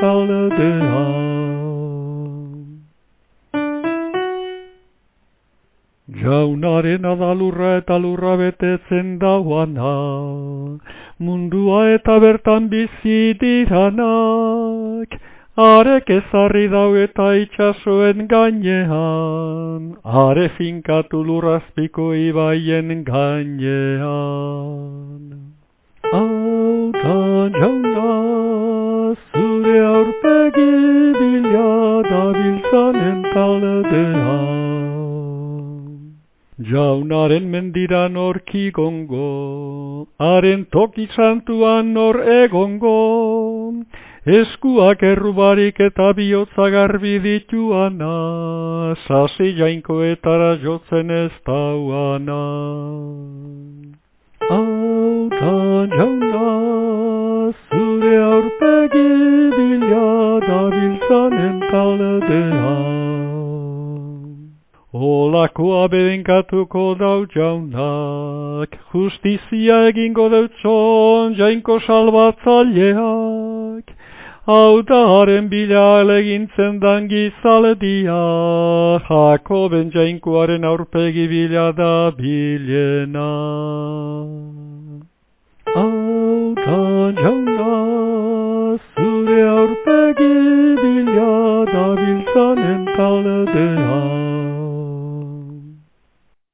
parle dea. Jaunaren adalurra eta lurra betetzen dauana, mundua eta bertan bizi diranak, arek ezarri dau eta itxasoen gainean, are finkatu lurrazpiko ibaien gainean. Dabiltzanen taldean. Jaunaren mendiran orki gongo, haren toki santuan nor egongo, eskuak errubarik eta bihotza garbi dituana, sasi jainkoetara jotzen ez dauana. Dabiltzanen taldean. Olakoa bedenkatuko dau jaunak, justizia egingo deutzon jainko salbatzaileak, hau da haren bila elegintzen dan gizaledia, Jakoben jainkoaren aurpegi bila da bilena. all of the heart.